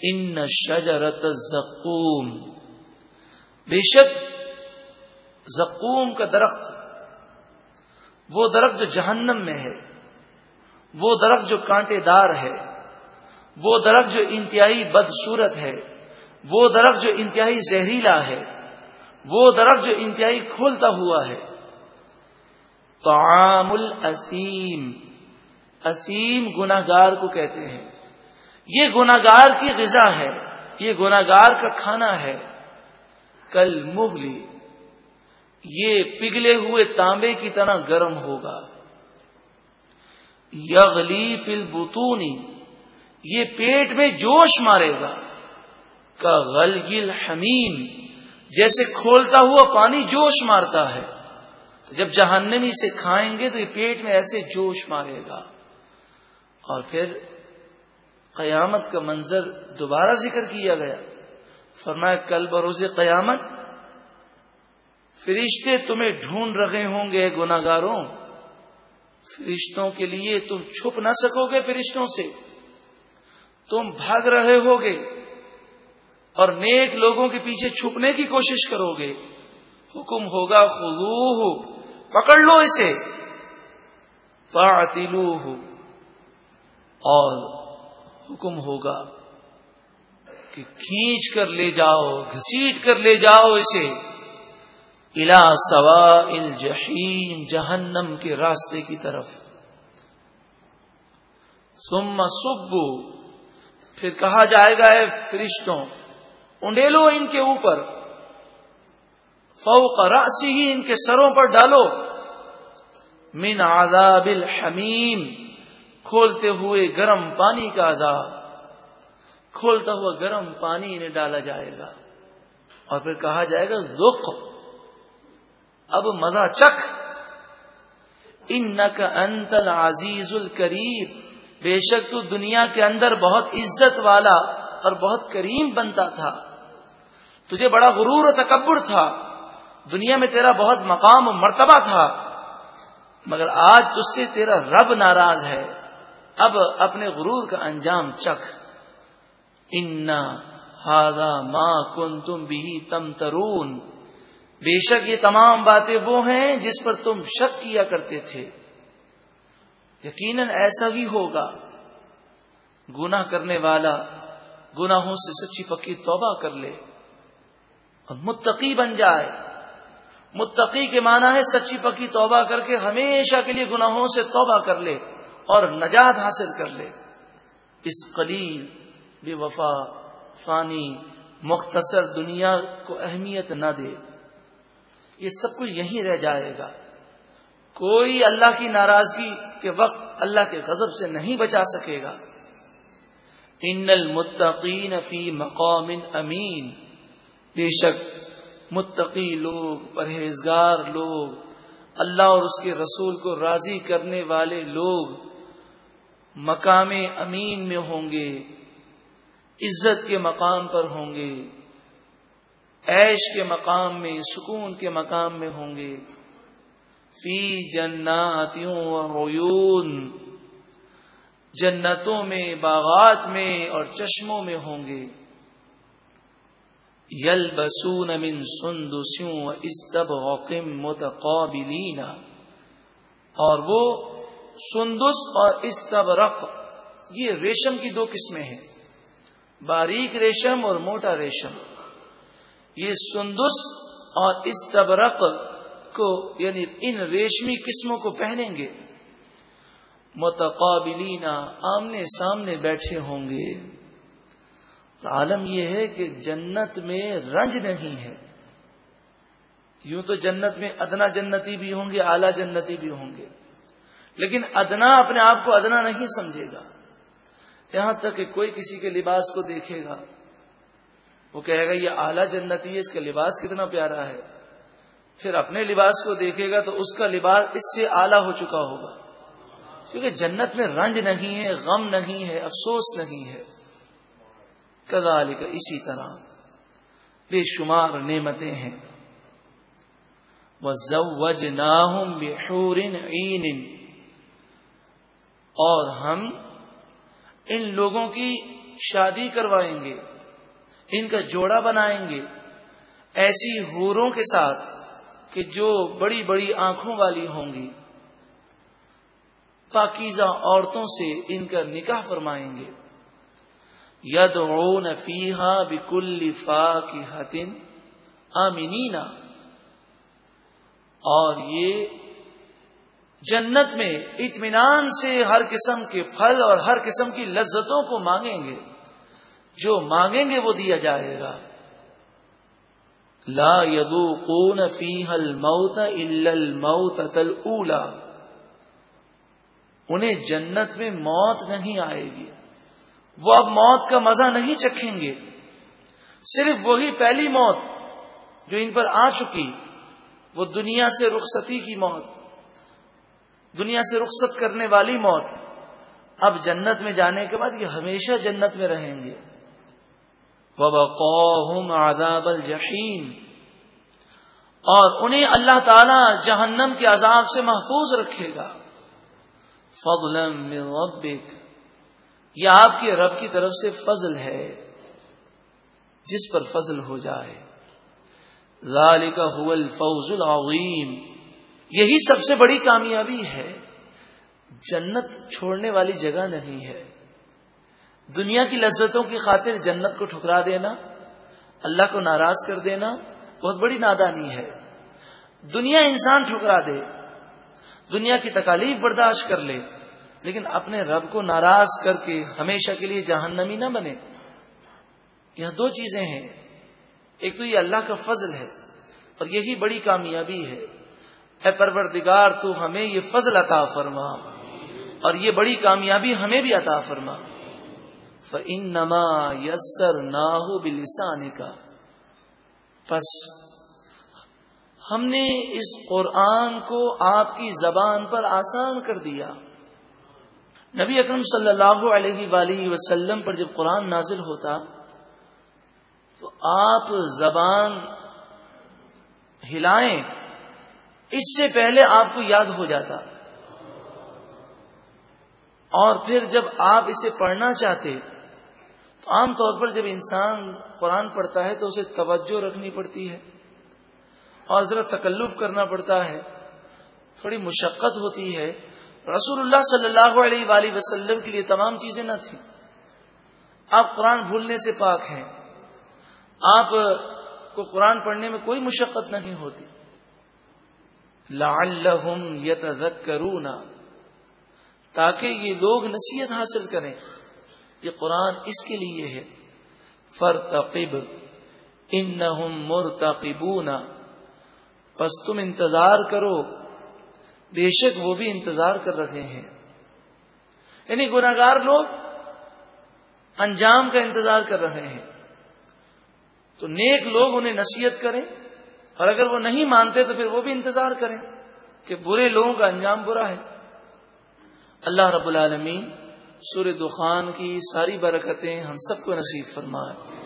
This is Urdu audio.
ان شجرت زقوم بے شک زقوم کا درخت وہ درخت جو جہنم میں ہے، وہ درخت جو کانٹے دار ہے، وہ درخت جو انتہائی بدصورت ہے، وہ درخت جو انتہائی زہریلا ہے، وہ درخت جو انتہائی کھولتا ہوا ہے۔ طعام الاسیم، اسیم گناگار کو کہتے ہیں۔ یہ گناگار کی غذا ہے، یہ گناگار کا کھانا ہے۔ کل مغلی، یہ پگھلے ہوئے تانبے کی طرح گرم ہوگا۔ یغلی فل بتونی یہ پیٹ میں جوش مارے گا۔ کا غلگل حمیم جیسے کھولتا ہوا پانی جوش مارتا ہے۔ جب جہنمی سے کھائیں گے تو یہ پیٹ میں ایسے جوش مارے گا۔ اور پھر قیامت کا منظر دوبارہ ذکر کیا گیا۔ فرمایا، کل بروز قیامت فرشتے تمہیں ڈھونڈ رہے ہوں گے گناگاروں فرشتوں کے لیے تم چھپ نہ سکو گے فرشتوں سے۔ تم بھاگ رہے ہوگے اور نیک لوگوں کے پیچھے چھپنے کی کوشش کرو گے حکم ہوگا خلو پکڑ لو اسے۔ فاطلو اور حکم ہوگا کہ کھینچ کر لے جاؤ، گھسیٹ کر لے جاؤ اسے الا سوا الجحیم، جہنم کے راستے کی طرف۔ سم سبو پھر کہا جائے گا اے فرشتوں، انڈیلو ان کے اوپر، فوق راسی ہی ان کے سروں پر ڈالو۔ من عذاب الحمیم کھولتے ہوئے گرم پانی کا عذاب، کھولتا ہوا گرم پانی انہیں ڈالا جائے گا۔ اور پھر کہا جائے گا ذق اب مزہ چکھ۔ ان کا انتل عزیز الکریب بے شک تو دنیا کے اندر بہت عزت والا اور بہت کریم بنتا تھا۔ تجھے بڑا غرور و تکبر تھا۔ دنیا میں تیرا بہت مقام و مرتبہ تھا۔ مگر آج تج سے تیرا رب ناراض ہے۔ اب اپنے غرور کا انجام چکھ۔ ان ہاضا ماں کن تم بھی تم ترون بے شک یہ تمام باتیں وہ ہیں جس پر تم شک کیا کرتے تھے۔ یقیناً ایسا ہی ہوگا۔ گناہ کرنے والا گناہوں سے سچی پکی توبہ کر لے۔ اور متقی بن جائے۔ متقی کے معنی ہے سچی پکی توبہ کر کے ہمیشہ کے لیے گناہوں سے توبہ کر لے۔ اور نجات حاصل کر لے۔ اس قلیل، بے وفا، فانی، مختصر دنیا کو اہمیت نہ دے۔ یہ سب کچھ یہیں رہ جائے گا۔ کوئی اللہ کی ناراضگی کے وقت اللہ کے غضب سے نہیں بچا سکے گا۔ ان المتقین فی مقام امین۔ بے شک متقی لوگ، پرہیزگار لوگ، اللہ اور اس کے رسول کو راضی کرنے والے لوگ مقام امین میں ہوں گے، عزت کے مقام پر ہوں گے، عیش کے مقام میں، سکون کے مقام میں ہوں گے۔ فی جناتیوں عیون، جنتوں میں، باغات میں اور چشموں میں ہوں گے۔ یل بسون امن سندسوں استب غوقم متقابلین۔ اور وہ سندس اور استب رق یہ ریشم کی دو قسمیں ہیں۔ باریک ریشم اور موٹا ریشم۔ یہ سندس اور استبرق کو یعنی ان ریشمی قسموں کو پہنیں گے۔ متقابلین آمنے سامنے بیٹھے ہوں گے۔ عالم یہ ہے کہ جنت میں رنج نہیں ہے۔ یوں تو جنت میں ادنا جنتی بھی ہوں گے، اعلی جنتی بھی ہوں گے۔ لیکن ادنا اپنے آپ کو ادنا نہیں سمجھے گا۔ یہاں تک کہ کوئی کسی کے لباس کو دیکھے گا۔ وہ کہے گا، یہ اعلیٰ جنتی ہے، اس کا لباس کتنا پیارا ہے۔ پھر اپنے لباس کو دیکھے گا تو اس کا لباس اس سے اعلیٰ ہو چکا ہوگا۔ کیونکہ جنت میں رنج نہیں ہے، غم نہیں ہے، افسوس نہیں ہے۔ کدال کا اسی طرح۔ بے شمار نعمتیں ہیں۔ وہ زوج اور ہم ان لوگوں کی شادی کروائیں گے، ان کا جوڑا بنائیں گے، ایسی ہوروں کے ساتھ کہ جو بڑی بڑی آنکھوں والی ہوں گی۔ پاکیزہ عورتوں سے ان کا نکاح فرمائیں گے۔ ید او نفیحا بکل فا کی اور یہ جنت میں اطمینان سے ہر قسم کے پھل اور ہر قسم کی لذتوں کو مانگیں گے۔ جو مانگیں گے وہ دیا جائے گا۔ لا یدو کون فی حل موت الموت تل اولا انہیں جنت میں موت نہیں آئے گی۔ وہ اب موت کا مزہ نہیں چکھیں گے۔ صرف وہی پہلی موت جو ان پر آ چکی، وہ دنیا سے رخصتی کی موت۔ دنیا سے رخصت کرنے والی موت۔ اب جنت میں جانے کے بعد یہ ہمیشہ جنت میں رہیں گے۔ وبقوہم عذاب الجحیم اور انہیں اللہ تعالی جہنم کے عذاب سے محفوظ رکھے گا۔ فضلا من ربک یہ آپ کے رب کی طرف سے فضل ہے۔ جس پر فضل ہو جائے۔ ذالک هو الفوز العظیم یہی سب سے بڑی کامیابی ہے۔ جنت چھوڑنے والی جگہ نہیں ہے۔ دنیا کی لذتوں کی خاطر جنت کو ٹھکرا دینا، اللہ کو ناراض کر دینا بہت بڑی نادانی ہے۔ دنیا انسان ٹھکرا دے، دنیا کی تکالیف برداشت کر لے، لیکن اپنے رب کو ناراض کر کے ہمیشہ کے لیے جہنمی نہ بنے۔ یہ دو چیزیں ہیں۔ ایک تو یہ اللہ کا فضل ہے اور یہی بڑی کامیابی ہے۔ اے پروردگار، تو ہمیں یہ فضل عطا فرما۔ اور یہ بڑی کامیابی ہمیں بھی عطا فرما۔ ان نما یسر ناہو بلسان کا بس ہم نے اس قرآن کو آپ کی زبان پر آسان کر دیا۔ نبی اکرم صلی اللہ علیہ وآلہ وسلم پر جب قرآن نازل ہوتا، تو آپ زبان ہلائیں۔ اس سے پہلے آپ کو یاد ہو جاتا۔ اور پھر جب آپ اسے پڑھنا چاہتے، تو عام طور پر جب انسان قرآن پڑھتا ہے تو اسے توجہ رکھنی پڑتی ہے، اور ذرا تکلف کرنا پڑتا ہے، تھوڑی مشقت ہوتی ہے۔ رسول اللہ صلی اللہ علیہ وآلہ وسلم کے لیے تمام چیزیں نہ تھیں۔ آپ قرآن بھولنے سے پاک ہیں۔ آپ کو قرآن پڑھنے میں کوئی مشقت نہیں ہوتی۔ لعلہم یتذکرون، تاکہ یہ لوگ نصیحت حاصل کریں یہ قرآن اس کے لیے ہے۔ فرتقب انہم مرتقبون، پس تم انتظار کرو، بے شک وہ بھی انتظار کر رہے ہیں۔ یعنی گناگار لوگ انجام کا انتظار کر رہے ہیں۔ تو نیک لوگ انہیں نصیحت کریں۔ اور اگر وہ نہیں مانتے تو پھر وہ بھی انتظار کریں کہ برے لوگوں کا انجام برا ہے۔ اللہ رب العالمین سور دخان کی ساری برکتیں ہم سب کو نصیب فرمائے۔